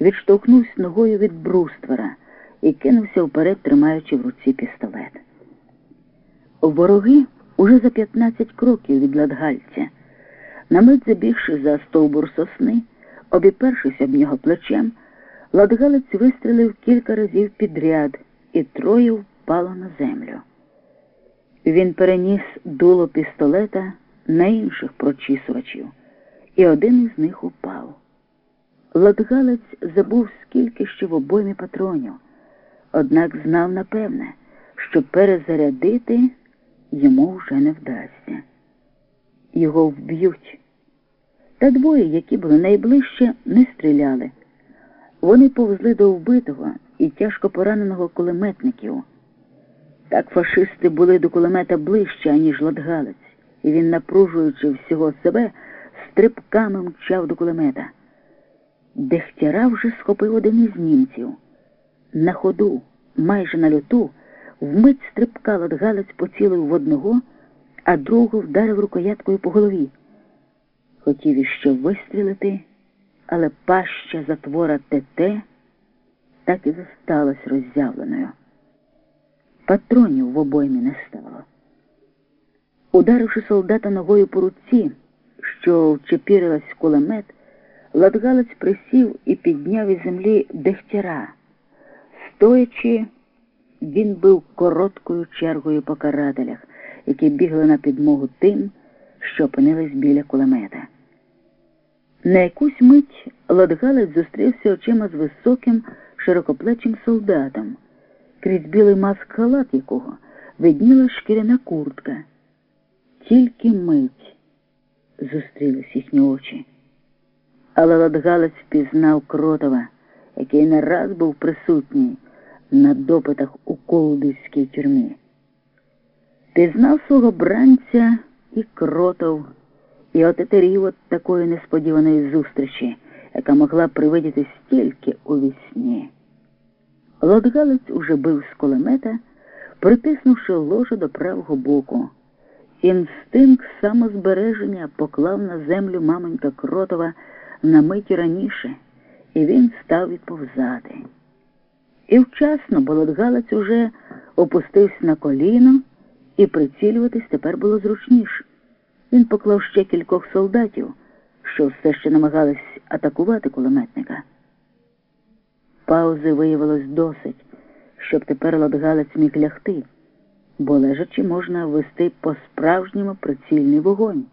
відштовхнувся ногою від бруствера і кинувся вперед, тримаючи в руці пістолет. Вороги уже за 15 кроків від Ладгальця, на мить забігши за стовбур сосни, обіпершись об нього плечем, Ладгалець вистрілив кілька разів підряд, і троє впало на землю. Він переніс дуло пістолета на інших прочісувачів, і один із них упав. Ладгалець забув, скільки ще в обоймі патронів, однак знав напевне, що перезарядити йому вже не вдасться. Його вб'ють. Та двоє, які були найближче, не стріляли. Вони повзли до вбитого і тяжко пораненого кулеметників. Так фашисти були до кулемета ближче, аніж Ладгалець, і він, напружуючи всього себе, стрибками мчав до кулемета. Дехтяра вже схопив один із німців. На ходу, майже на льоту, вмить стрибка Ладгалець поцілив в одного, а другого вдарив рукояткою по голові. Хотів іще вистрілити, але паща затвора ТТ так і зосталась роззявленою. Патронів в обоймі не стало. Ударивши солдата ногою по руці, що вчепірилась в кулемет, Ладгалець присів і підняв із землі дегтяра. Стоячи, він бив короткою чергою по карателях, які бігли на підмогу тим, що опинились біля кулемета. На якусь мить Ладгалець зустрівся очима з високим, широкоплечим солдатом, крізь білий маск халат якого видніла шкіряна куртка. Тільки мить зустрілись їхні очі. Але Ладгалець впізнав Кротова, який не раз був присутній на допитах у Колдиській тюрмі. Пізнав свого бранця і кротов, і отетерів от такої несподіваної зустрічі, яка могла привидіти стільки у вісні. Лодгалець уже бив з кулемета, притиснувши ложу до правого боку. Інстинкт самозбереження поклав на землю мамонька Кротова на мить раніше, і він став відповзати. І вчасно Болотгалець уже опустився на коліно, і прицілюватись тепер було зручніше. Він поклав ще кількох солдатів, що все ще намагались атакувати кулеметника. Паузи виявилось досить, щоб тепер Лодгалець міг лягти, бо лежачи можна ввести по-справжньому прицільний вогонь.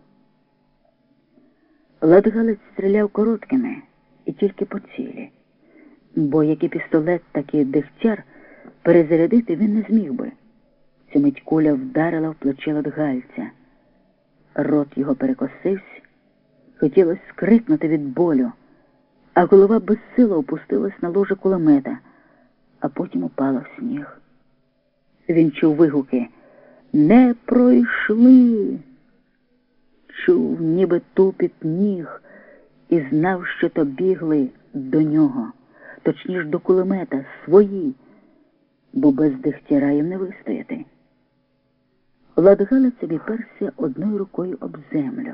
Ладгалець стріляв короткими і тільки по цілі, бо як і пістолет, так і дегтяр перезарядити він не зміг би. Цю куля вдарила в плече Ладгальця. Рот його перекосився, хотілося скрикнути від болю, а голова безсило опустилась на ложе кулемета, а потім упала в сніг. Він чув вигуки Не пройшли чув, ніби тупіт ніг, і знав, що то бігли до нього, точніше до кулемета, свої, бо без дихтяра їм не вистояти. Ладгалець обіперся одною рукою об землю,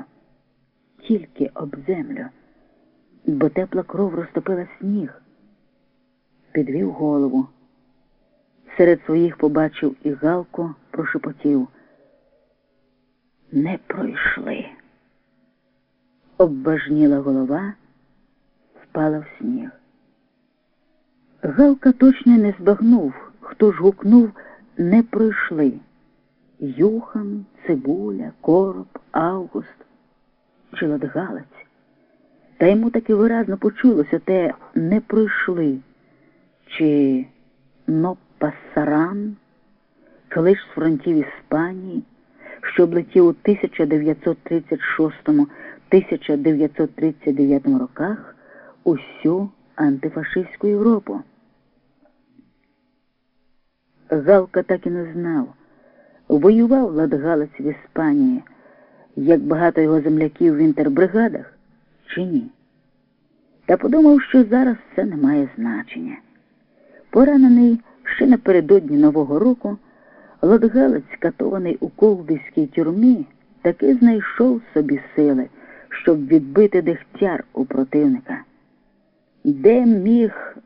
тільки об землю, бо тепла кров розтопила сніг, підвів голову. Серед своїх побачив і галку прошепотів. Не пройшли. Обважніла голова, впала в сніг. Галка точно не збагнув, хто ж гукнув не пройшли. Юхан, Цибуля, Короб, Август чи Ладгалець. Та йому таки виразно почулося те не пройшли, чи Нопасаран, колись з фронтів Іспанії що облетів у 1936-1939 роках усю антифашистську Європу. Галка так і не знав. Воював Ладгалець в Іспанії, як багато його земляків в інтербригадах, чи ні. Та подумав, що зараз це не має значення. Поранений ще напередодні Нового року. Лодгалець, катований у колбіській тюрмі, таки знайшов собі сили, щоб відбити дегтяр у противника. Де міг